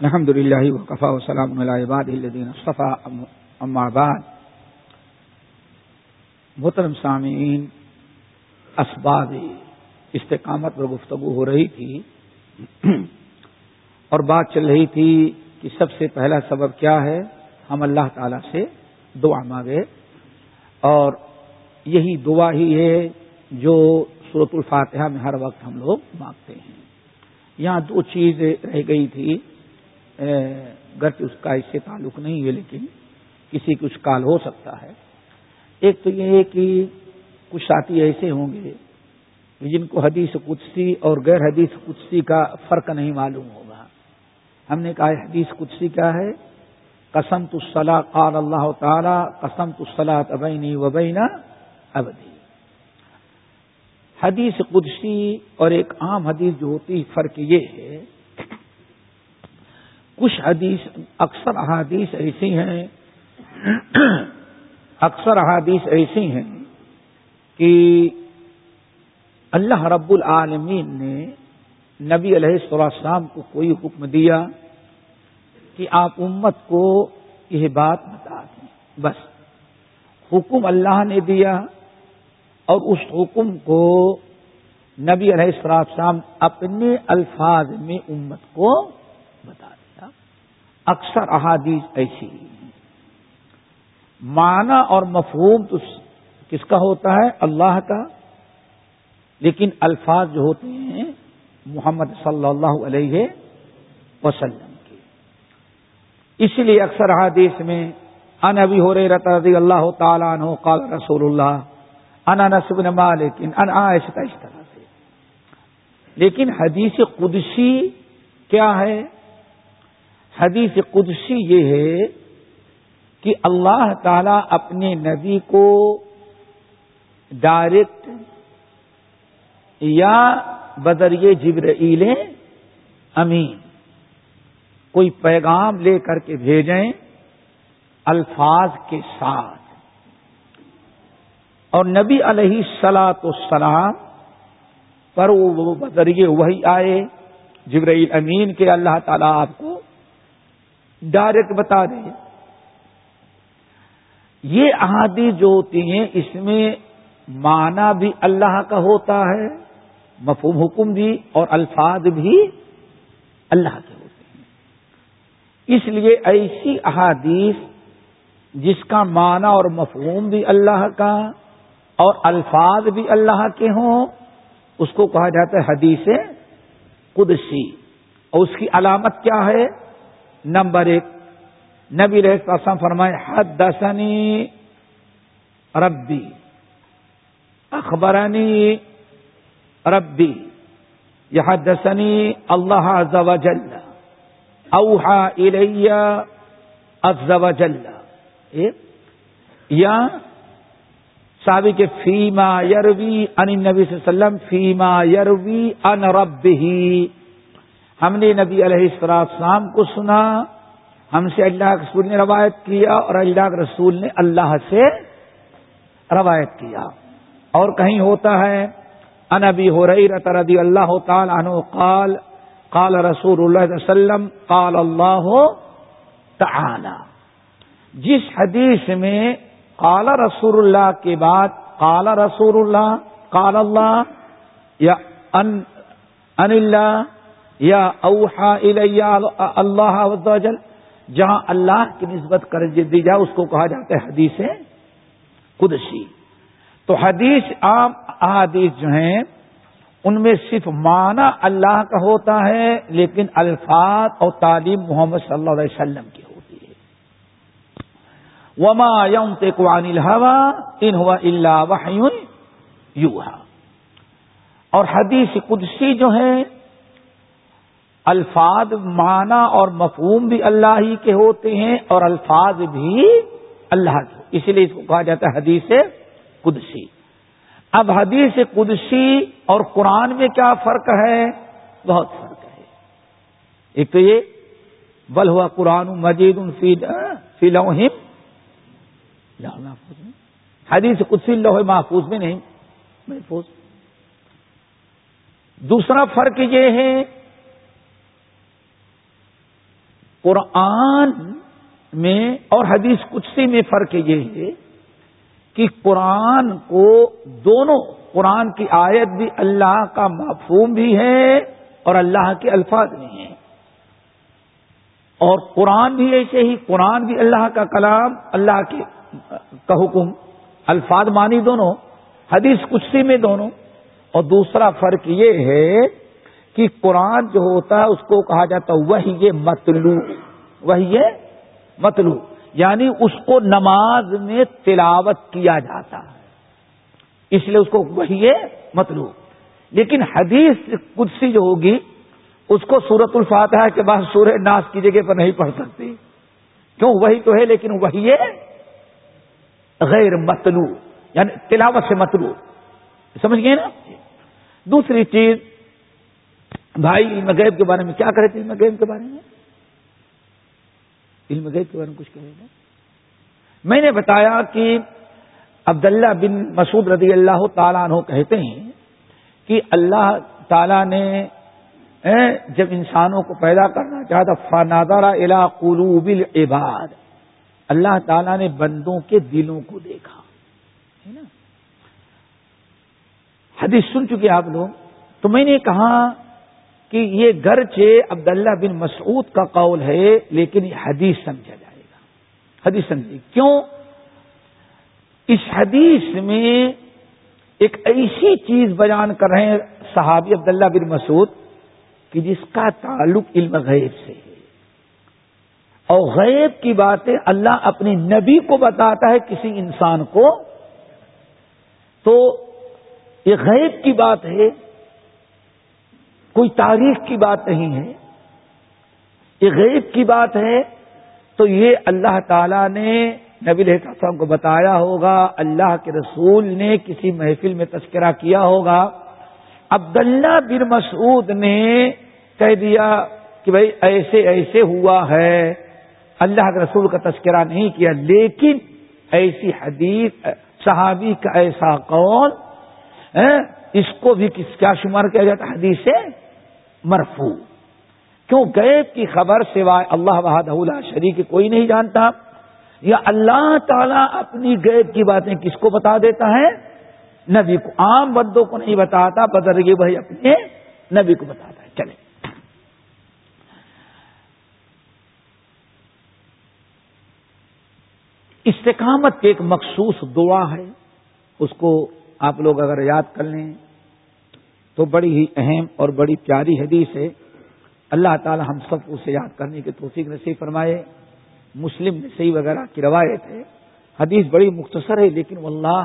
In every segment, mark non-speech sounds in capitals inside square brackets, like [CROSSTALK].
الحمد للہ وقفا وسلام علیہ الدین صفا بعد۔ محترم سامعین، اسباب استقامت پر گفتگو ہو رہی تھی اور بات چل رہی تھی کہ سب سے پہلا سبب کیا ہے، ہم اللہ تعالی سے دعا مانگے۔ اور یہی دعا ہی ہے جو صورت الفاتحہ میں ہر وقت ہم لوگ مانگتے ہیں۔ یہاں دو چیز رہ گئی تھی۔ گرچہ اس کا اس سے تعلق نہیں ہے، لیکن کسی کچھ کال ہو سکتا ہے۔ ایک تو یہ ہے کہ کچھ ساتھی ایسے ہوں گے جن کو حدیث قدسی اور غیر حدیث قدسی کا فرق نہیں معلوم ہوگا۔ ہم نے کہا حدیث قدسی کیا ہے؟ قسم تو صلاح قال اللہ تعالی قسم تو صلاح ابینی وبینا ابدی حدیث قدسی اور ایک عام حدیث جو ہوتی فرق یہ ہے، کچھ حدیث اکثر احادیث ایسی ہیں، اکثر احادیث ایسی ہیں کہ اللہ رب العالمین نے نبی علیہ السلام کو کوئی حکم دیا کہ آپ امت کو یہ بات بتا دیں۔ بس، حکم اللہ نے دیا۔ اور اس حکم کو نبی علیہ السلام اپنے الفاظ میں امت کو بتا دیا۔ اکثر احادیث ایسی معنی اور مفہوم تو کس کا ہوتا ہے؟ اللہ کا۔ لیکن الفاظ جو ہوتے ہیں محمد صلی اللہ علیہ وسلم کے۔ اس لیے اکثر حادیث میں ان ابھی ہو رہے رضی اللہ تعالیٰ عنہ قال رسول اللہ انا نصب نما لیکن ان ایسا اس طرح سے لیکن حدیث قدسی کیا ہے؟ حدیث قدسی یہ ہے کہ اللہ تعالی اپنے نبی کو ڈائریکٹ یا بدریے جبرائیل امین، کوئی پیغام لے کر کے بھیجیں الفاظ کے ساتھ۔ اور نبی علیہ سلاۃ السلام پر وہ بدریے وہی آئے، جبرائیل امین کے اللہ تعالیٰ آپ کو ڈائریکٹ بتا دیں یہ احادی جو ہوتی ہیں، اس میں معنی بھی اللہ کا ہوتا ہے، مفہوم حکم بھی اور الفاظ بھی اللہ کے ہوتے ہیں۔ اس لیے ایسی احادیث جس کا معنی اور مفہوم بھی اللہ کا اور الفاظ بھی اللہ کے ہوں، اس کو کہا جاتا ہے حدیث قدسی۔ اور اس کی علامت کیا ہے؟ نمبر ایک، نبی رہ قسم فرمائے حد دسنی ربی، اخبرنی ربی یہ دسنی اللہ جل اوہا اریا ازب جل یا صحابی کے فیما یروی ان نبی صلی اللہ علیہ وسلم، فیما یروی ان رب ہی ہم نے نبی علیہ السلام کو سنا، ہم سے اللہ کے رسول نے روایت کیا اور اللہ کے رسول نے اللہ سے روایت کیا۔ اور کہیں ہوتا ہے ان ابھی ہو رہی رضی اللہ تعالی عنہ قال قال رسول اللہ علیہ وسلم، قال اللہ تعالی۔ جس حدیث میں قال رسول اللہ کے بعد، قال رسول اللہ، قال اللہ، یا ان ان اللہ، یا اوحا اللہ جہاں اللہ کی نسبت کر دی جائے، اس کو کہا جاتا ہے حدیث قدسی۔ تو حدیث عام احادیث جو ہیں، ان میں صرف معنی اللہ کا ہوتا ہے، لیکن الفاظ اور تعلیم محمد صلی اللہ علیہ وسلم کی۔ وما یوم تکوان الحوا ان ہوا اللہ یو اور حدیث قدسی جو ہے، الفاظ معنی اور مفہوم بھی اللہ ہی کے ہوتے ہیں اور الفاظ بھی اللہ کے۔ اسی لیے اس کو کہا جاتا ہے حدیث قدسی۔ اب حدیث قدسی اور قرآن میں کیا فرق ہے؟ بہت فرق ہے۔ ایک تو یہ، بل ہوا قرآن مجید فی لوہم لوہ محفوظ میں حدیث قدسی لوہ محفوظ میں نہیں، محفوظ۔ دوسرا فرق یہ ہے، قرآن میں اور حدیث کچھ میں فرق یہ ہے کہ قرآن کو دونوں، قرآن کی آیت بھی اللہ کا مفہوم بھی ہے اور اللہ کے الفاظ بھی ہیں۔ اور قرآن بھی ایسے ہی، قرآن بھی اللہ کا کلام، اللہ کے کا حکم، الفاظ مانی دونوں، حدیث کچھ میں دونوں، اور دوسرا فرق یہ ہے کہ قرآن جو ہوتا ہے اس کو کہا جاتا وہی یہ متلو وہی یہ متلو یعنی اس کو نماز میں تلاوت کیا جاتا ہے۔ اس لیے اس کو وہی یہ متلو لیکن حدیث قدسی جو ہوگی، اس کو سورت الفاتحہ کے بعد سورہ ناس کی جگہ پر نہیں پڑھ سکتی۔ کیوں؟ وہی تو ہے، لیکن وہی ہے غیر متلو یعنی تلاوت سے متلو۔ سمجھ گئے نا؟ دوسری چیز، بھائی، علم غیب کے بارے میں کیا کرے تھے؟ علم غیب کے بارے میں۔ علم غیب کے بارے میں کچھ کہے گا میں نے بتایا کہ عبداللہ بن مسعود رضی اللہ تعالیٰ عنہ کہتے ہیں کہ اللہ تعالیٰ نے جب انسانوں کو پیدا کرنا چاہتا فنادارا الا قلوب العباد۔ اللہ تعالیٰ نے بندوں کے دلوں کو دیکھا ہے نا؟ حدیث سن چکے آپ لوگ۔ تو میں نے کہا کہ یہ گرچہ عبداللہ بن مسعود کا قول ہے، لیکن یہ حدیث سمجھا جائے گا۔ حدیث سمجھے۔ کیوں؟ اس حدیث میں ایک ایسی چیز بیان کر رہے ہیں صحابی عبداللہ بن مسعود کہ جس کا تعلق علم غیب سے ہے۔ اور غیب کی باتیں اللہ اپنی نبی کو بتاتا ہے کسی انسان کو تو یہ غیب کی بات ہے، کوئی تاریخ کی بات نہیں ہے۔ یہ غیب کی بات ہے تو یہ اللہ تعالی نے نبی الحسن کو بتایا ہوگا، اللہ کے رسول نے کسی محفل میں تذکرہ کیا ہوگا۔ عبداللہ بن مسعود نے کہہ دیا کہ بھائی ایسے ایسے ہوا ہے۔ اللہ کے رسول کا تذکرہ نہیں کیا، لیکن ایسی حدیث، صحابی کا ایسا قول اس کو بھی کس کیا شمار کیا جاتا حدیث سے مرفو کیوں غیب کی خبر سوائے اللہ وحد شریک، کوئی نہیں جانتا۔ یا اللہ تعالیٰ اپنی غیب کی باتیں کس کو بتا دیتا ہے؟ نبی کو۔ عام بندوں کو نہیں بتاتا بدر یہ بھائی اپنے نبی کو بتاتا ہے۔ استقامت کی ایک مخصوص دعا ہے، اس کو آپ لوگ اگر یاد کر لیں تو بڑی ہی اہم اور بڑی پیاری حدیث ہے۔ اللہ تعالی ہم سب کو اسے یاد کرنے کی توفیق نصیب فرمائے۔ مسلم نصیب وغیرہ کی روایت ہے۔ حدیث بڑی مختصر ہے، لیکن واللہ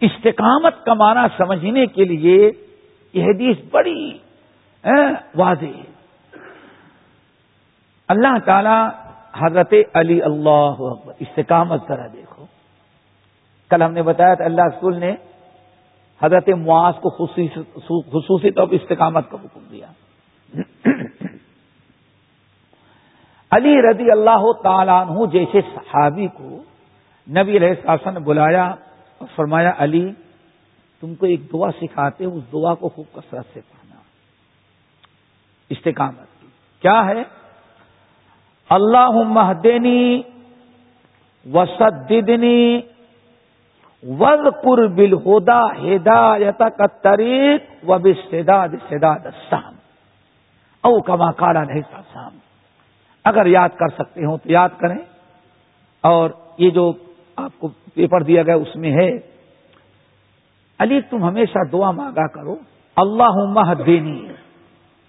استقامت کا معنی سمجھنے کے لیے یہ حدیث بڑی واضح ہے۔ اللہ تعالی حضرت علی اللہ استقامت ذرا دیکھو۔ کل ہم نے بتایا تھا اللہ رسول نے حضرت معاذ کو خصوصی طور پر استقامت کا حکم دیا۔ علی رضی اللہ تعالیٰ عنہ جیسے صحابی کو نبی علیہ السلام نے بلایا اور فرمایا، علی، تم کو ایک دعا سکھاتے اس دعا کو خوب کثرت سے پڑھنا۔ استقامت۔ کی کیا ہے؟ اللہ مہدنی وسدنی ول قر بل ہودا ہدایت کا تریق و بستاد سداد سام او کما کاڑا نہیں سام اگر یاد کر سکتے ہوں تو یاد کریں۔ اور یہ جو آپ کو پیپر دیا گیا اس میں ہے، علی تم ہمیشہ دعا مانگا کرو اللہ مہدینی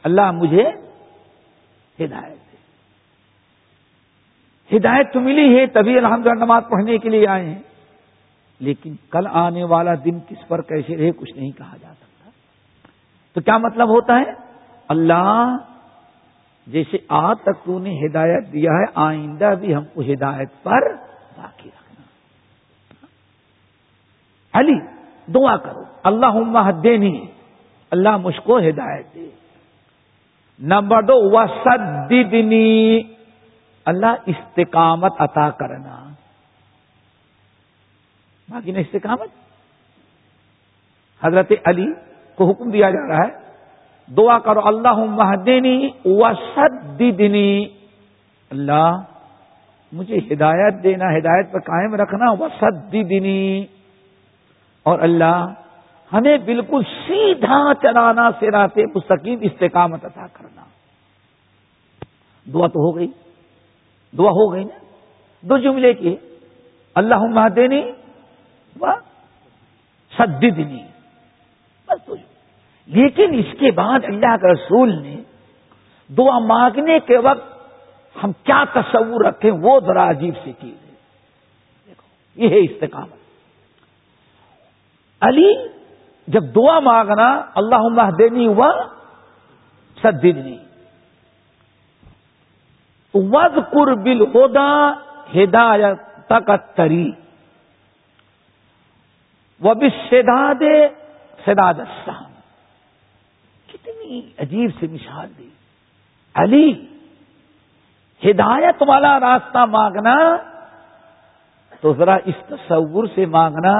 اللہ مجھے ہدایت۔ ہدایت تو ملی ہے، تبھی الحمد نماز پڑھنے کے لیے آئے ہیں۔ لیکن کل آنے والا دن کس پر کیسے رہے، کچھ نہیں کہا جا سکتا۔ تو کیا مطلب ہوتا ہے؟ اللہ جیسے آج تک تو نے ہدایت دیا ہے، آئندہ بھی ہم کو ہدایت پر باقی رکھنا۔ علی، دعا کرو۔ اللہ مہدینی اللہ مجھ کو ہدایت دے۔ نمبر دو وسدنی اللہ استقامت عطا کرنا۔ باقی نے استقامت؟ حضرت علی کو حکم دیا جا رہا ہے، دعا کرو اللہ مہدینی و اللہ، مجھے ہدایت دینا، ہدایت پر قائم رکھنا وہ سدی دینی اور اللہ، ہمیں بالکل سیدھا چلانا سراتے مستقیم استقامت عطا کرنا۔ دعا تو ہو گئی۔ دعا ہو گئی نا؟ دو جملے کی اللہ مہدینی و سدنی بس لیکن اس کے بعد اللہ کے رسول نے دعا مانگنے کے وقت ہم کیا تصور رکھیں وہ ذرا عجیب سی چیز ہے۔ دیکھو، یہ ہے استقامت۔ علی جب دعا مانگنا اللہ مہدینی ہوا سدنی وز قر بل ہودا ہدایت تک تری وہ بھی سداد سداد کتنی عجیب سے مثال دی۔ علی، ہدایت والا راستہ مانگنا تو ذرا اس تصور سے مانگنا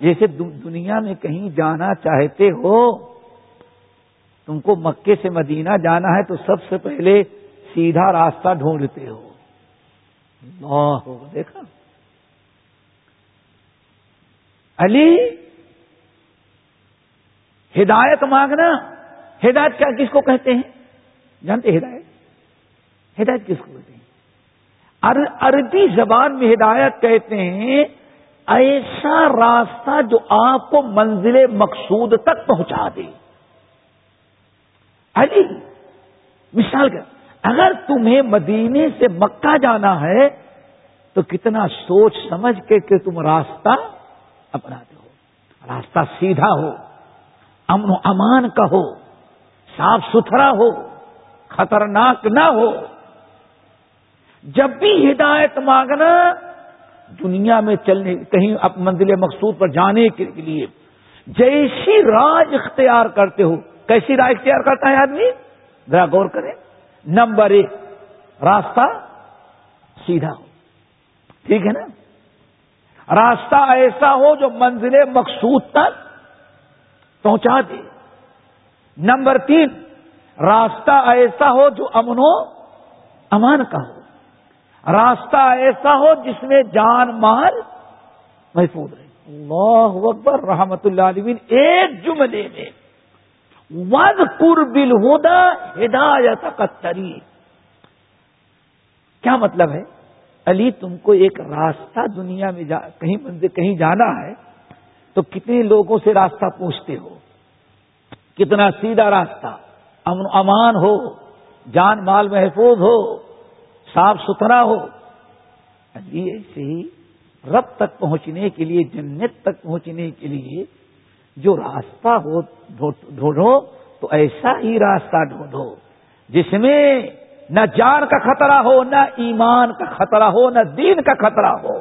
جیسے دنیا میں کہیں جانا چاہتے ہو، تم کو مکے سے مدینہ جانا ہے تو سب سے پہلے سیدھا راستہ ڈھونڈتے ہو۔ دیکھا۔ علی، ہدایت مانگنا، ہدایت کیا، کس کو کہتے ہیں؟ جانتے ہدایت؟ ہدایت کس کو کہتے ہیں؟ عربی زبان میں ہدایت کہتے ہیں، ایسا راستہ جو آپ کو منزل مقصود تک پہنچا دے۔ علی، مثال کر۔ اگر تمہیں مدینے سے مکہ جانا ہے تو کتنا سوچ سمجھ کے کہ تم راستہ اپناتے ہو۔ راستہ سیدھا ہو، امن و امان کا ہو، صاف ستھرا ہو، خطرناک نہ ہو۔ جب بھی ہدایت مانگنا دنیا میں چلنے، کہیں اب منزل مقصود پر جانے کے لیے جیسی راج اختیار کرتے ہو، کیسی رائے اختیار کرتا ہے آدمی؟ ذرا غور کریں۔ نمبر ایک، راستہ سیدھا ہو۔ ٹھیک ہے نا؟ راستہ ایسا ہو جو منزل مقصود تک پہنچا دے۔ نمبر تین، راستہ ایسا ہو جو امن و امان کا ہو۔ راستہ ایسا ہو جس میں جان مال محفوظ رہے۔ اللہ اکبر، رحمت اللہ علیہ ایک جملے میں ود پور ہودا ہدایت کتری کیا مطلب ہے؟ علی، تم کو ایک راستہ دنیا میں جا، کہیں منزل، کہیں جانا ہے، تو کتنے لوگوں سے راستہ پوچھتے ہو؟ کتنا سیدھا راستہ؟ امن امان ہو، جان مال محفوظ ہو، صاف ستھرا ہو۔ علی، ایسے ہی رب تک پہنچنے کے لیے، جنت تک پہنچنے کے لیے جو راستہ ہو ڈھونڈو تو ایسا ہی راستہ ڈھونڈو۔ جس میں نہ جان کا خطرہ ہو، نہ ایمان کا خطرہ ہو، نہ دین کا خطرہ ہو۔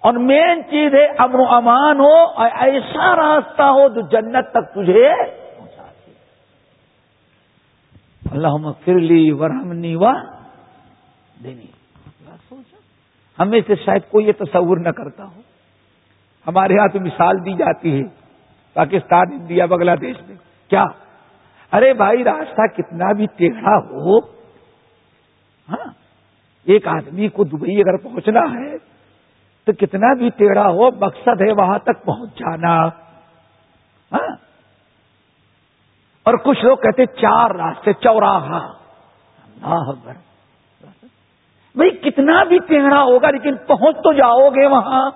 اور مین چیز ہے امن و امان ہو، اور ایسا راستہ ہو جو جنت تک تجھے پہنچا دے۔ اللہ فرلی ورحمنی و دینی۔ ہمیں سے شاید کوئی یہ تصور نہ کرتا ہو۔ ہمارے ہاں تو مثال دی جاتی ہے۔ پاکستان، انڈیا، بنگلہ دیش میں۔ کیا؟ ارے بھائی، راستہ کتنا بھی ٹیڑھا ہو ہاں ایک آدمی کو دبئی اگر پہنچنا ہے، تو کتنا بھی ٹیڑھا ہو، مقصد ہے وہاں تک پہنچ جانا ہاں۔ اور کچھ لوگ کہتے چار راستے، چوراہا۔ بھائی، کتنا بھی ٹیڑھا ہوگا، لیکن پہنچ تو جاؤ گے وہاں۔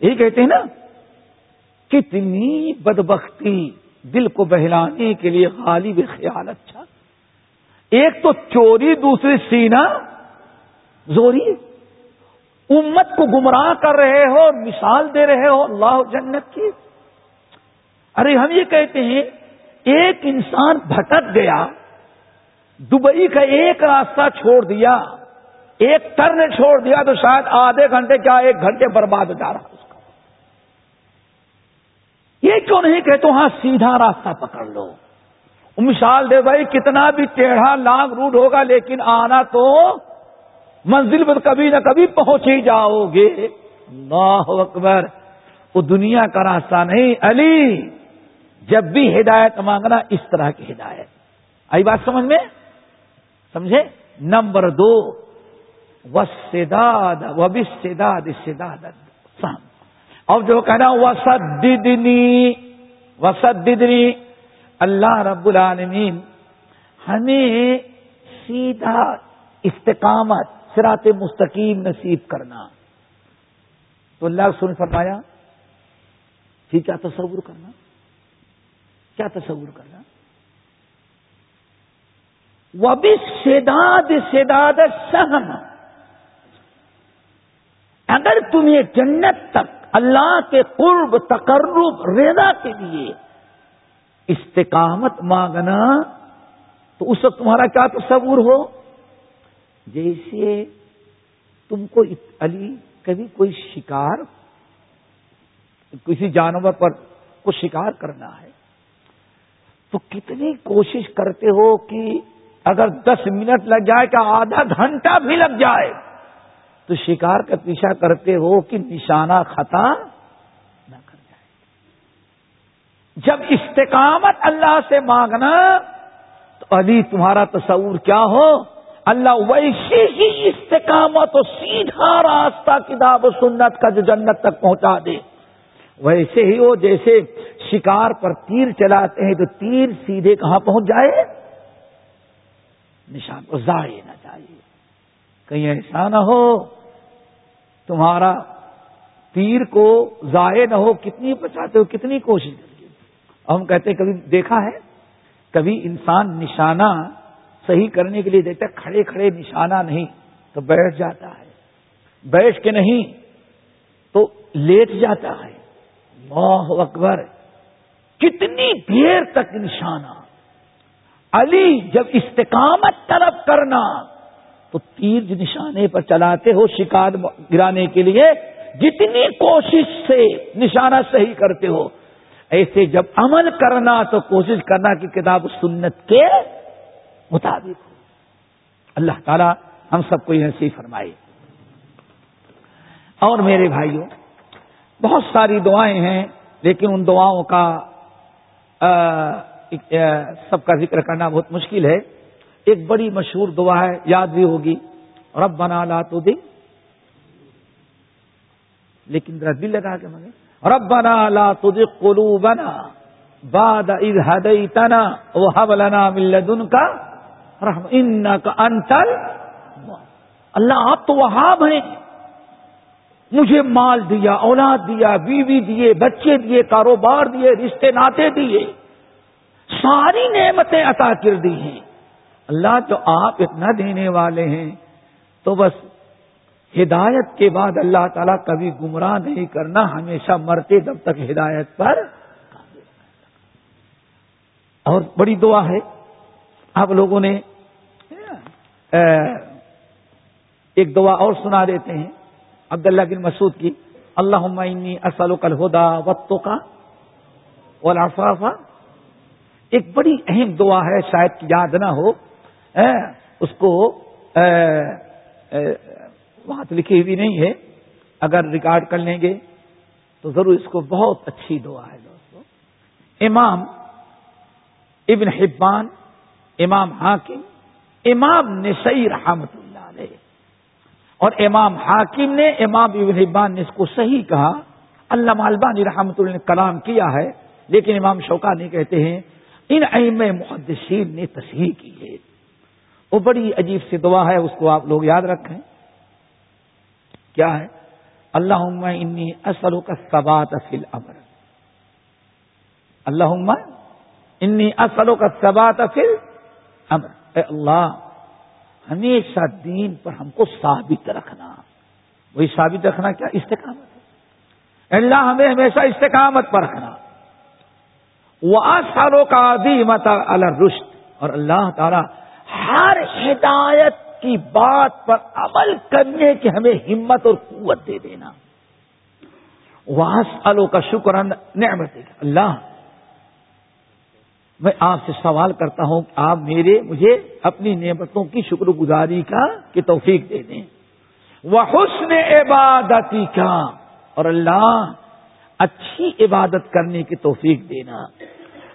یہی کہتے ہیں نا کتنی بدبختی دل کو بہلانے کے لیے غالب خیال اچھا۔ ایک تو چوری، دوسری سینا زوری، امت کو گمراہ کر رہے ہو، مثال دے رہے ہو اللہ جنت کی۔ ارے ہم یہ کہتے ہیں، ایک انسان بھٹک گیا، دبئی کا ایک راستہ چھوڑ دیا، ایک ٹرن چھوڑ دیا تو شاید آدھے گھنٹے کیا ایک گھنٹے برباد جا رہا یہ کیوں نہیں کہتے ہاں سیدھا راستہ پکڑ لو؟ مثال دے بھائی، کتنا بھی ٹیڑھا لانگ روٹ ہوگا، لیکن آنا تو منزل پر کبھی نہ کبھی پہنچ ہی جاؤ گے۔ اللہ اکبر، وہ دنیا کا راستہ نہیں۔ علی، جب بھی ہدایت مانگنا اس طرح کی ہدایت۔ آئی بات سمجھ میں؟ سمجھے؟ نمبر دو وسداد و بسداد سداد اور جو کہنا وسدنی وسدنی اللہ رب العالمین ہمیں سیدھا استقامت سرات مستقیم نصیب کرنا۔ تو اللہ سن فرمایا، پھر کیا تصور کرنا؟ کیا تصور کرنا؟ وہ بھی سیداد سیداد سہم اگر تمہیں جنت تک اللہ کے قرب تقرب ریدا کے لیے استقامت مانگنا، تو اس وقت تمہارا کیا تصور ہو؟ جیسے تم کو علی کبھی کوئی شکار، کسی جانور پر کچھ شکار کرنا ہے، تو کتنی کوشش کرتے ہو کہ اگر دس منٹ لگ جائے کہ آدھا گھنٹہ بھی لگ جائے تو شکار کا پیچھا کرتے ہو کہ نشانہ خطا نہ کر جائے۔ جب استقامت اللہ سے مانگنا، تو علی تمہارا تصور کیا ہو؟ اللہ ویسے ہی استقامت و سیدھا راستہ کتاب و سنت کا جو جنت تک پہنچا دے۔ ویسے ہی وہ جیسے شکار پر تیر چلاتے ہیں، تو تیر سیدھے کہاں پہنچ جائے؟ نشان کو ضائع نہ چاہیے کہیں ایسا نہ ہو۔ تمہارا تیر کو ضائع نہ ہو، کتنی بچاتے ہو، کتنی کوشش کریے ہم کہتے ہیں، کبھی دیکھا ہے؟ کبھی انسان نشانہ صحیح کرنے کے لیے دیکھتا کھڑے کھڑے نشانہ نہیں، تو بیٹھ جاتا ہے۔ بیٹھ کے نہیں، تو لیٹ جاتا ہے۔ اللہ اکبر، کتنی دیر تک نشانہ۔ علی، جب استقامت طلب کرنا تو تیر جی نشانے پر چلاتے ہو، شکار گرانے کے لیے جتنی کوشش سے نشانہ صحیح کرتے ہو۔ ایسے جب عمل کرنا تو کوشش کرنا کہ کتاب سنت کے مطابق ہو۔ اللہ تعالی ہم سب کو یہ نصیب فرمائے۔ اور میرے بھائیوں، بہت ساری دعائیں ہیں، لیکن ان دعاؤں کا سب کا ذکر کرنا بہت مشکل ہے۔ ایک بڑی مشہور دعا ہے، یاد بھی ہوگی۔ رب بنا لا تو دے لیکن ذرا دل لگا کے مانگے رب بنا لا تو دے کلو بنا باد ہدئی تنا وہ حبلنا ملدن کا رحم ان کا انتل اللہ، آپ تو وہاب ہیں۔ مجھے مال دیا، اولاد دیا، بیوی دیے، بچے دیے، کاروبار دیے، رشتے ناطے دیے۔ ساری نعمتیں عطا کر دی ہیں۔ اللہ تو آپ اتنا دینے والے ہیں، تو بس ہدایت کے بعد اللہ تعالیٰ کبھی گمراہ نہیں کرنا، ہمیشہ مرتے جب تک ہدایت پر۔ اور بڑی دعا ہے، آپ لوگوں نے ایک دعا اور سنا دیتے ہیں، عبداللہ بن مسعود کی اللہ عمنی اصل کل ہدا وقتوں کا اور ایک بڑی اہم دعا ہے، شاید یاد نہ ہو اس کو وہاں تو لکھی ہوئی نہیں ہے، اگر ریکارڈ کر لیں گے تو ضرور اس کو بہت اچھی دعا ہے دوستو۔ امام ابن حبان، امام حاکم، امام نے رحمت اللہ علیہ۔ اور امام حاکم نے، امام ابن حبان نے اس کو صحیح کہا۔ اللہ مالبانی رحمت اللہ نے کلام کیا ہے، لیکن امام شوقا نہیں کہتے ہیں، ان ایم محدثین نے تصحیح کی ہے۔ وہ بڑی عجیب سی دعا ہے، اس کو آپ لوگ یاد رکھیں۔ کیا ہے؟ اللہ انی اصل کا سبات اصل امر اللہ انی اصل کا سبات اصل امر اے اللہ، ہمیشہ دین پر ہم کو ثابت رکھنا۔ وہی ثابت رکھنا کیا؟ استقامت۔ ہے اللہ، ہمیں ہمیشہ استقامت پر رکھنا۔ وہ سالوں کا عظیمت الرشت اور اللہ تعالی ہر ہدایت کی بات پر عمل کرنے کی ہمیں ہمت اور قوت دے دینا۔ وہاں کا شکر نعمت اللہ، میں آپ سے سوال کرتا ہوں کہ آپ میرے، مجھے اپنی نعمتوں کی شکر گزاری کا، کی توفیق دے دیں۔ وہ حسن عبادتی کا اور اللہ، اچھی عبادت کرنے کی توفیق دینا۔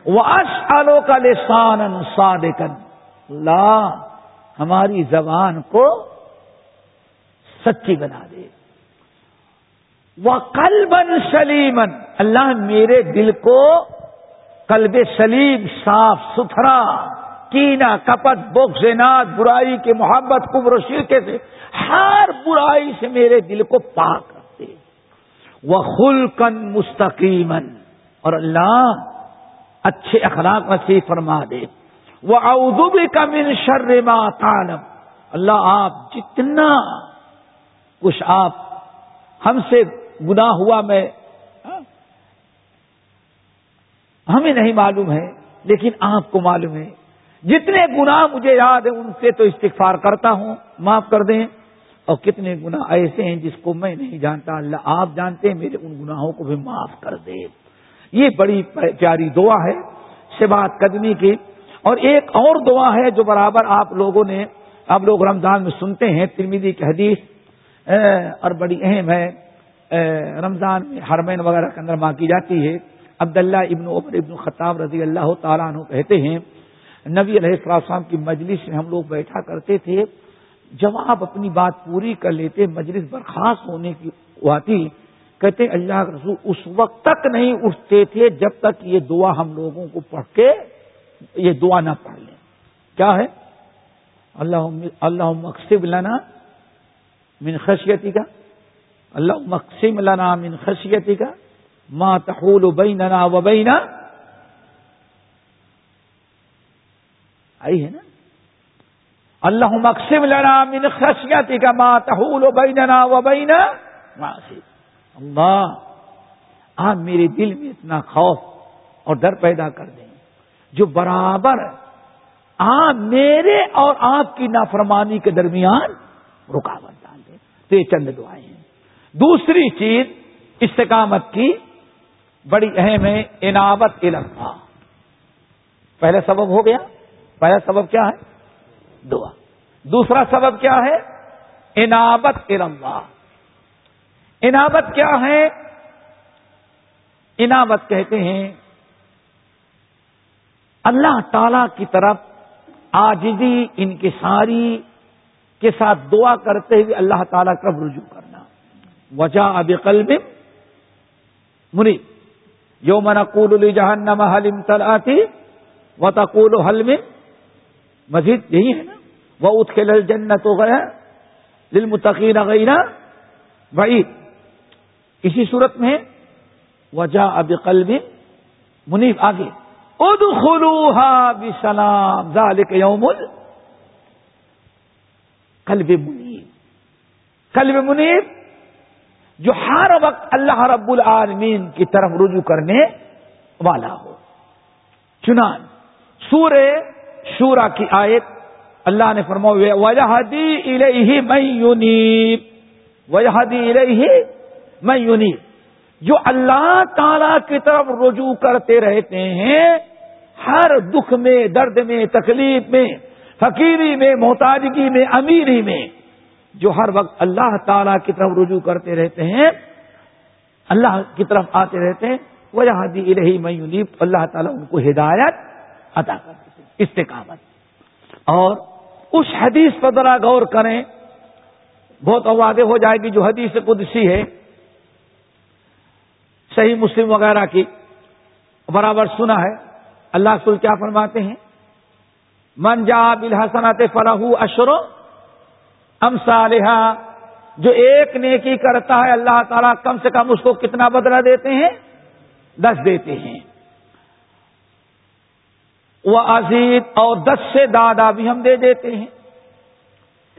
وہ اشالوں کا لسان صادقن اللہ ہماری زبان کو سچی بنا دے۔ وہ کلبن سلیمن اللہ میرے دل کو کلب سلیم، صاف، ستھرا، کینا، کپت بوک نات برائی کے، محبت، کبر شرکے سے ہر برائی سے میرے دل کو پاک رکھتے وہ خلکن مستقیمن اور اللہ اچھے اخلاق نصیب فرما دے۔ وہ اودبی کا من شر ما تعلم۔ اللہ، آپ جتنا کچھ آپ ہم سے گنا ہوا میں، ہمیں نہیں معلوم ہے، لیکن آپ کو معلوم ہے۔ جتنے گنا مجھے یاد ہے ان سے تو استغفار کرتا ہوں، معاف کر دیں۔ اور کتنے گنا ایسے ہیں جس کو میں نہیں جانتا۔ اللہ، آپ جانتے ہیں، میرے ان گناہوں کو بھی معاف کر دے۔ یہ بڑی پیاری دعا ہے سے بات قدمی کی اور ایک اور دعا ہے جو برابر آپ لوگوں نے، آپ لوگ رمضان میں سنتے ہیں ترمیدی کی حدیث اور بڑی اہم ہے رمضان میں ہرمین وغیرہ کے اندر ماں کی جاتی ہے۔ عبداللہ ابن عمر ابن خطاب رضی اللہ تعالیٰ عنہ کہتے ہیں، نبی علیہ السلام کی مجلس میں ہم لوگ بیٹھا کرتے تھے جب آپ اپنی بات پوری کر لیتے، مجلس برخاست ہونے کی آتی کہتے اللہ رسول اس وقت تک نہیں اٹھتے تھے جب تک یہ دعا ہم لوگوں کو پڑھ کے یہ دعا نہ پڑھ لیں۔ کیا ہے؟ اللہ اللہ مقصب لنا من خشیتی کا اللہ مقسم لنا من خشیتی کا ماں تحول بیننا و بینا آئی ہے نا؟ اللہ مقسم لنا من خشیتی کا ماں تحول بیننا و بینا اللہ آپ میرے دل میں اتنا خوف اور ڈر پیدا کر دیں۔ جو برابر آپ میرے اور آپ کی نافرمانی کے درمیان رکاوٹ ڈال دیں تو یہ چند دعائیں ہیں۔ دوسری چیز، استقامت کی بڑی اہم ہے انعبت علما پہلا سبب ہو گیا۔ پہلا سبب کیا ہے؟ دعا۔ دوسرا سبب کیا ہے؟ انعبت علما انعبت کیا ہے؟ انعبت کہتے ہیں اللہ تعالی کی طرف آجزی ان کی ساری کے ساتھ دعا کرتے ہوئے اللہ تعالیٰ کب رجوع کرنا۔ وجہ اب قلب منی جو منقول علی جہنم حلم تلاتی و تقول حلم مزید یہی ہے نا۔ وہ ات کے لل جنت ہو گیا دل متقین گئی نا بھائی اسی صورت میں وجہ اب قلب منیف آگے۔ اد خلوحا بسلام. ذالک یوم قلب منیب قلب منیب جو ہر وقت اللہ رب العالمین کی طرف رجوع کرنے والا ہو. چنان سورہ شورا کی آیت اللہ نے فرما وجہدی الہ میں یونیب وجہدی الہ میں یونیب جو اللہ تعالی کی طرف رجوع کرتے رہتے ہیں ہر دکھ میں، درد میں، تکلیف میں، فقیری میں، محتاجگی میں، امیری میں، جو ہر وقت اللہ تعالی کی طرف رجوع کرتے رہتے ہیں، اللہ کی طرف آتے رہتے ہیں وہ یہاں دی الہی میونیب اللہ تعالیٰ ان کو ہدایت عطا کر دیتے استقامت۔ اور اس حدیث پر ذرا غور کریں، بہت واضح ہو جائے گی جو حدیث قدسی ہے، صحیح مسلم وغیرہ کی، برابر سنا ہے۔ اللہ سل کیا فرماتے ہیں؟ من جا بلحسنات فلاح اشرو ام صالحہ جو ایک نیکی کرتا ہے، اللہ تعالیٰ کم سے کم اس کو کتنا بدلہ دیتے ہیں؟ دس دیتے ہیں۔ وہ عزیز اور دس سے دادا بھی ہم دے دیتے ہیں۔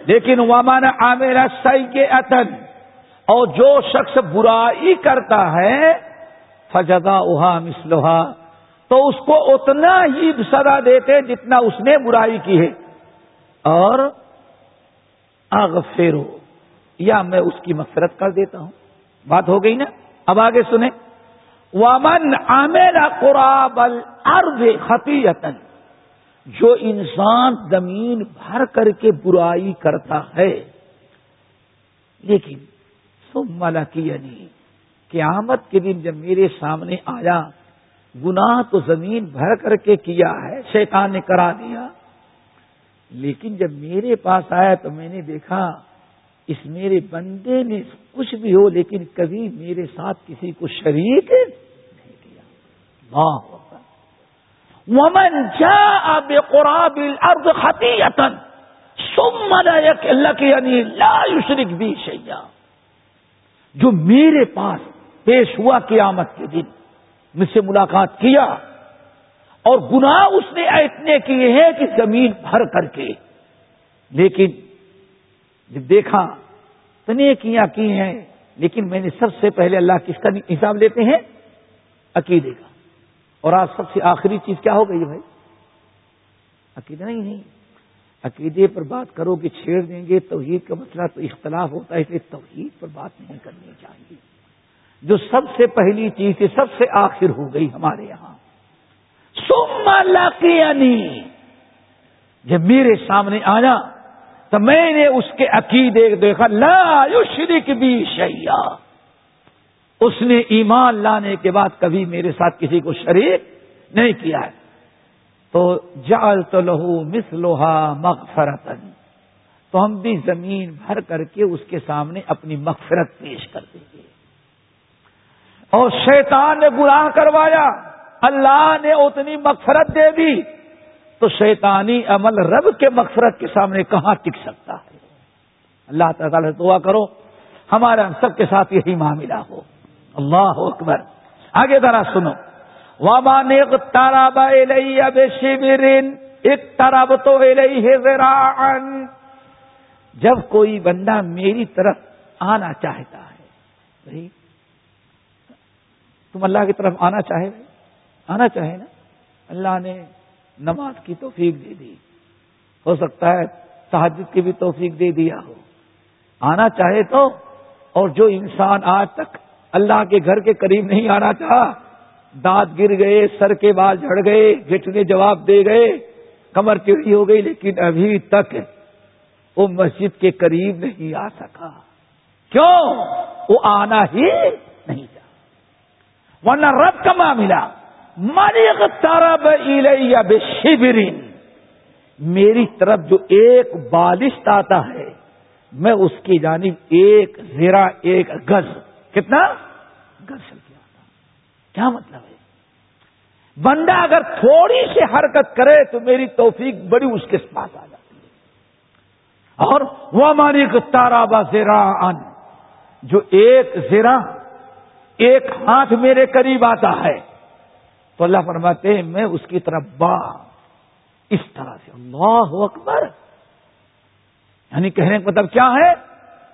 لیکن ومن عامر سی کے اتن اور جو شخص برائی کرتا ہے فجدا اہا مسلوہا تو اس کو اتنا ہی سزا دیتے جتنا اس نے برائی کی ہے۔ اور اغفر ہو یا میں اس کی مفرت کر دیتا ہوں۔ بات ہو گئی نا؟ اب آگے سنیں۔ ومن عامر قراب الارض خطیتن جو انسان زمین بھر کر کے برائی کرتا ہے۔ لیکن ملا کی یعنی قیامت کے دن جب میرے سامنے آیا گناہ تو زمین بھر کر کے کیا ہے، شیطان نے کرا دیا۔ لیکن جب میرے پاس آیا تو میں نے دیکھا، اس میرے بندے نے کچھ بھی ہو، لیکن کبھی میرے ساتھ کسی کو شریک نہیں کیا۔ ومن جاء بقراب الارض خطیئتا ثم لا یعنی لا بھی شیئا جو میرے پاس پیش ہوا قیامت کے دن مجھ سے ملاقات کیا اور گناہ اس نے اتنے کیے ہیں کہ زمین بھر کر کے۔ لیکن جب دیکھا تو نیکیاں کی ہیں، لیکن میں نے سب سے پہلے اللہ کس کا حساب لیتے ہیں، عقیدے کا۔ اور آج سب سے آخری چیز کیا ہو گئی بھائی؟ عقیدہ نہیں نہیں۔ عقیدے پر بات کرو کہ چھیڑ دیں گے، توحید کا مسئلہ تو اختلاف ہوتا ہے، اس لیے توحید پر بات نہیں کرنی چاہیے۔ جو سب سے پہلی چیز ہے سب سے آخر ہو گئی ہمارے یہاں۔ سم لاقیانی جب میرے سامنے آیا تو میں نے اس کے عقیدے دیکھا، لا شرک بھی شیا اس نے ایمان لانے کے بعد کبھی میرے ساتھ کسی کو شریک نہیں کیا ہے۔ تو جال تو لہو مس لوہا مغفرتن تو ہم بھی زمین بھر کر کے اس کے سامنے اپنی مغفرت پیش کر دیں گے اور شیطان نے گناہ کروایا۔ اللہ نے اتنی مغفرت دے دی۔ تو شیطانی عمل رب کے مغفرت کے سامنے کہاں ٹک سکتا ہے؟ اللہ تعالی سے دعا کرو، ہمارے ہم سب کے ساتھ یہی معاملہ ہو۔ اللہ اکبر۔ آگے ذرا سنو۔ وابان ایک تارا اب شیبرین ایک تاراب تو جب کوئی بندہ میری طرف آنا چاہتا ہے تم اللہ کی طرف آنا چاہے آنا چاہے نا۔ اللہ نے نماز کی توفیق دے دی۔ ہو سکتا ہے تحجد کی بھی توفیق دے دیا ہو۔ آنا چاہے تو، اور جو انسان آج تک اللہ کے گھر کے قریب نہیں آنا چاہا، دانت گر گئے، سر کے بال جھڑ گئے گٹنے جواب دے گئے، کمر چڑی ہو گئی، لیکن ابھی تک وہ مسجد کے قریب نہیں آ سکا۔ کیوں؟ وہ آنا ہی نہیں ورنہ رب کا معاملہ مریغ ترب الیہ بشبرین میری طرف جو ایک بالشت آتا ہے، میں اس کی جانب ایک زیرا ایک گز، کتنا؟ گز چل کے آتا کیا مطلب ہے؟ بندہ اگر تھوڑی سی حرکت کرے تو میری توفیق بڑی اس کے پاس آ جاتی ہے۔ اور وہ ہماری تارا زیرا ان جو ایک زیرا ایک ہاتھ میرے قریب آتا ہے تو اللہ فرماتے ہیں، میں اس کی طرف با اس طرح سے اللہ اکبر۔ یعنی کہنے کا مطلب کیا ہے؟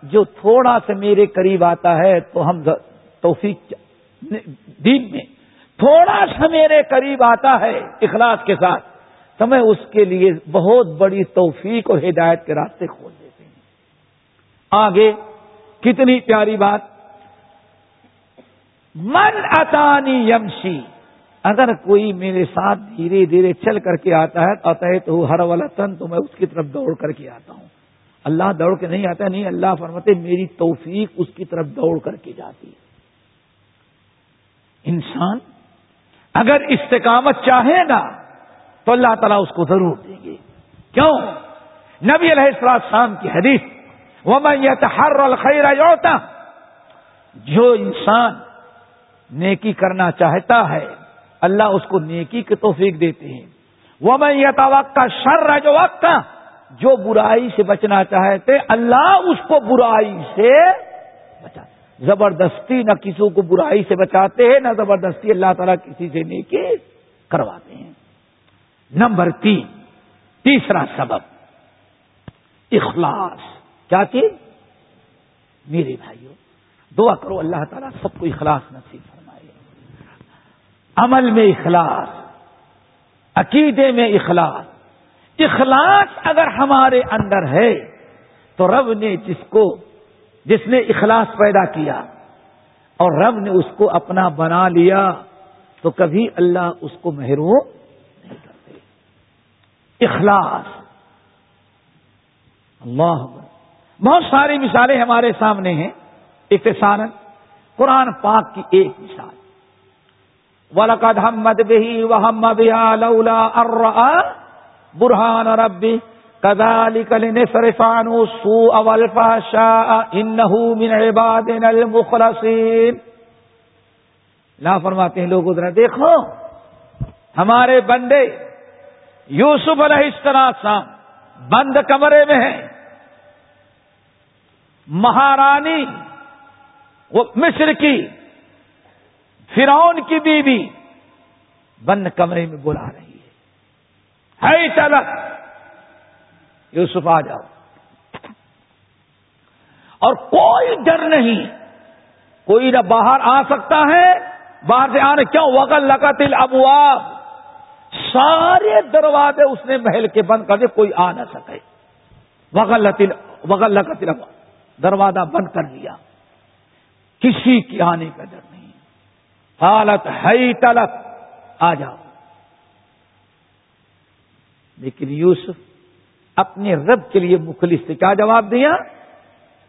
جو تھوڑا سا میرے قریب آتا ہے تو ہم توفیق دین میں تھوڑا سا میرے قریب آتا ہے اخلاص کے ساتھ، تو میں اس کے لیے بہت بڑی توفیق اور ہدایت کے راستے کھول دیتے ہیں۔ آگے، کتنی پیاری بات۔ من اتانی یمشی۔ اگر کوئی میرے ساتھ دھیرے دھیرے چل کر کے آتا ہے، تو تو ہر والا تن تو میں اس کی طرف دوڑ کر کے آتا ہوں۔ اللہ دوڑ کے نہیں آتا، نہیں، اللہ فرماتے میری توفیق اس کی طرف دوڑ کر کے جاتی ہے۔ انسان اگر استقامت چاہے گا تو اللہ تعالیٰ اس کو ضرور دیں گے۔ کیوں؟ نبی علیہ السلام کی حدیث وہ میں یہ ہر الخیر جو انسان نیکی کرنا چاہتا ہے۔ اللہ اس کو نیکی کی توفیق دیتے ہیں۔ وہ میں یہ توقع شر جو وقت جو برائی سے بچنا چاہتے، اللہ اس کو برائی سے بچا۔ زبردستی نہ کسی کو برائی سے بچاتے ہیں نہ زبردستی اللہ تعالیٰ کسی سے نیکی کرواتے ہیں۔ نمبر تین، تیسرا سبب، اخلاص۔ کیا چیز؟ میرے بھائیوں، دعا کرو اللہ تعالیٰ سب کو اخلاص نصیب کرو عمل میں اخلاص، عقیدے میں اخلاص۔ اخلاص اگر ہمارے اندر ہے، تو رب نے جس کو، جس نے اخلاص پیدا کیا اور رب نے اس کو اپنا بنا لیا، تو کبھی اللہ اس کو محروم نہیں کرتے۔ اخلاص۔ اللہ بہت ساری مثالیں ہمارے سامنے ہیں اختصار قرآن پاک کی ایک مثال۔ ولقد همت به وهم بها لولا ار برهان ربي کدالی کل سرفانو سو اول شاہ ان عباد المخلصین لا فرماتے ہیں لوگ ادھر دیکھو. ہمارے بندے یوسف علیہ السلام بند کمرے میں ہیں. مہارانی، وہ مصر کی فرعون کی بیوی بند کمرے میں بلا رہی ہے۔ ہے طلب یوسف آ جاؤ۔ اور کوئی ڈر نہیں۔ کوئی نہ باہر آ سکتا ہے، باہر سے آنے کیوں؟ وغل لگا تل ابواب سارے دروازے اس نے محل کے بند کر دے کوئی آ نہ سکے۔ وغل وغل لگا دروازہ بند کر دیا۔ کسی کی آنے کا ڈر۔ نہیں حالت ہے تلک آ جاؤ۔ لیکن یوسف اپنے رب کے لیے مخلص سے کیا جواب دیا؟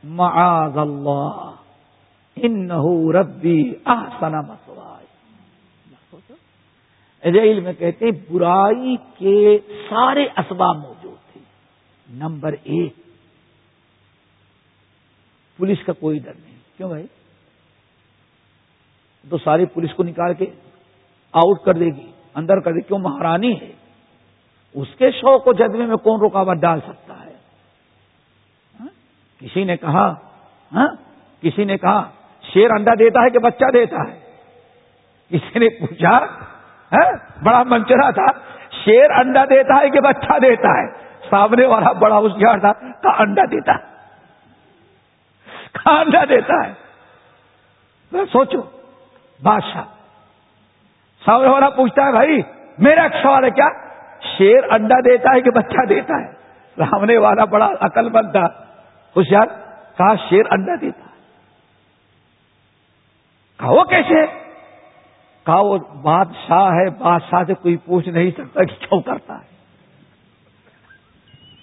معاذ اللہ۔ ان ربی آسنا مسوائے ریل میں کہتے ہیں، برائی کے سارے اسباب موجود تھے۔ نمبر ایک، پولیس کا کوئی ڈر نہیں۔ کیوں بھائی؟ تو ساری پولیس کو نکال کے آؤٹ کر دے گی۔ اندر کر دے، کیوں؟ مہارانی ہے۔ اس کے شوق کو جذبے میں کون رکاوٹ ڈال سکتا ہے؟ ہاں؟ کسی نے کہا ہاں؟ کسی نے کہا، شیر انڈا دیتا ہے کہ بچہ دیتا ہے؟ کسی نے پوچھا ہاں؟ بڑا منچرا تھا، شیر انڈا دیتا ہے کہ بچہ دیتا ہے؟ سامنے والا بڑا ہوشیار تھا، کہا، انڈا دیتا ہے۔ کہا، انڈا دیتا ہے۔ سوچو۔ بادشاہ۔ سامنے والا پوچھتا ہے، بھائی، میرا سوال ہے، کیا شیر انڈا دیتا ہے کہ بچہ دیتا ہے؟ سامنے والا بڑا عقل مند تھا ہوشیار کہا شیر انڈا دیتا ہے؟ کہا، وہ کیسے کہا، وہ بادشاہ ہے، بادشاہ سے کوئی پوچھ نہیں سکتا کہ کیوں کرتا ہے۔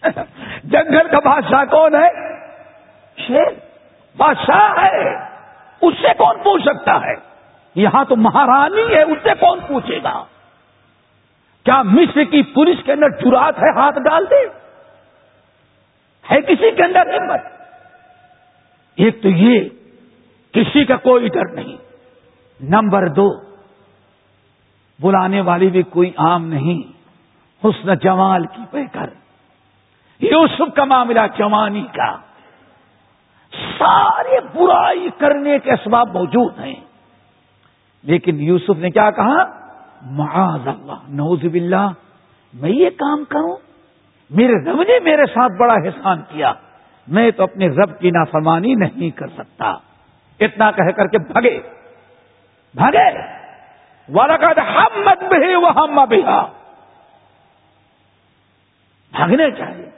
[LAUGHS] جنگل کا بادشاہ کون ہے؟ شیر، بادشاہ ہے اس سے کون پوچھ سکتا ہے؟ یہاں تو مہارانی ہے اس سے کون پوچھے گا؟ کیا مصر کی پولیس کے اندر چراط ہے، ہاتھ ڈال دے؟ ہے کسی کے اندر ہمت؟ ایک تو یہ، کسی کا کوئی ڈر نہیں۔ نمبر دو، بلانے والی بھی کوئی عام نہیں۔ حسن جمال کی پہ کر۔ یوسف کا معاملہ جوانی کا۔ سارے برائی کرنے کے اسباب موجود ہیں۔ لیکن یوسف نے کیا کہا؟ معاذ اللہ نوز باللہ، میں یہ کام کروں، میرے رب نے میرے ساتھ بڑا احسان کیا، میں تو اپنے رب کی نافرمانی نہیں کر سکتا۔ اتنا کہہ کر کے بھگے بھگے ورکت ہم بھی وہ ہم بہا بھاگنے چاہیے۔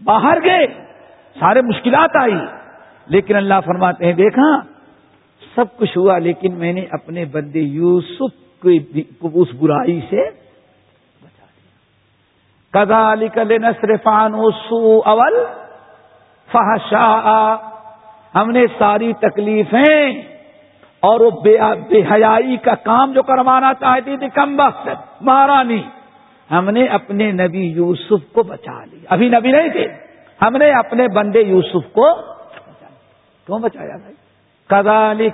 باہر گئے، سارے مشکلات آئی، لیکن اللہ فرماتے ہیں دیکھا سب کچھ ہوا، لیکن میں نے اپنے بندے یوسف کو اس برائی سے بچا دیا کدا لکل نصر فانو سو اول فہشا ہم نے ساری تکلیفیں اور وہ بے حیائی کا کام جو کروانا چاہتی تھی کم وقت مہارانی ہم نے اپنے نبی یوسف کو بچا لیا۔ ابھی نبی نہیں تھے۔ ہم نے اپنے بندے یوسف کو بچا لیا۔ کیوں بچایا بھائی؟ کدالی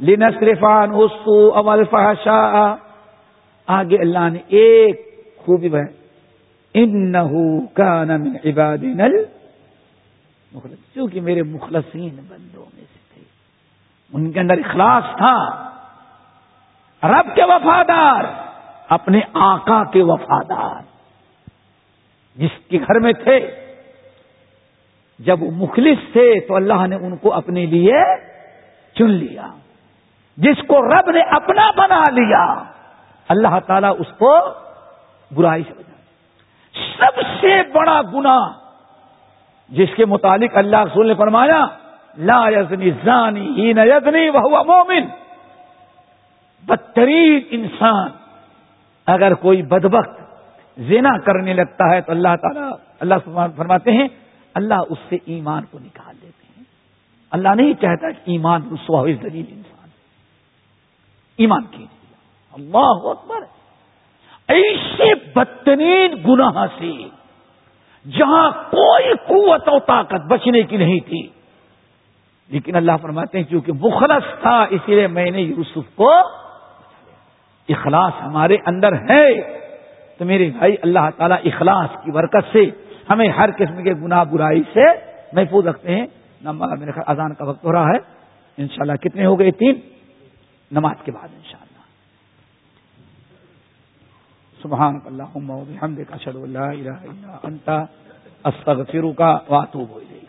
لنصرفان اسو امل فحشا آگے اللہ نے ایک خوبی بہ ان کا نم عباد نل کیونکہ میرے مخلصین بندوں میں سے تھے. ان کے اندر اخلاص تھا. رب کے وفادار، اپنے آقا کے وفادار. جس کے گھر میں تھے. جب وہ مخلص تھے تو اللہ نے ان کو اپنے لیے چن لیا جس کو رب نے اپنا بنا لیا اللہ تعالیٰ اس کو برائی سے بنا سب سے بڑا گنا جس کے متعلق اللہ رسول نے فرمایا، لا یزنی زانی ہی نہ یزنی وہ مومن۔ بدترین انسان اگر کوئی بدبخت زنا کرنے لگتا ہے تو اللہ تعالیٰ، اللہ فرماتے ہیں، اللہ اس سے ایمان کو نکال دیتے ہیں۔ اللہ نہیں چاہتا کہ ایمان رسوا ہو دلیل انسان ایمان کیجیے اللہ اکبر۔ ایسے بدترین گناہ سے جہاں کوئی قوت و طاقت بچنے کی نہیں تھی۔ لیکن اللہ فرماتے ہیں کیونکہ مخلص تھا اسی لیے میں نے یوسف کو اخلاص ہمارے اندر ہے۔ تو میرے بھائی، اللہ تعالیٰ اخلاص کی برکت سے ہمیں ہر قسم کے گناہ، برائی سے محفوظ رکھتے ہیں۔ نمبر میرے خیال اذان کا وقت ہو رہا ہے۔ انشاءاللہ کتنے ہو گئے تین۔ نماز کے بعد انشاءاللہ۔ سبحان اللہ ہم دیکھا شد اللہ انتا استغفرک واتوب الیک۔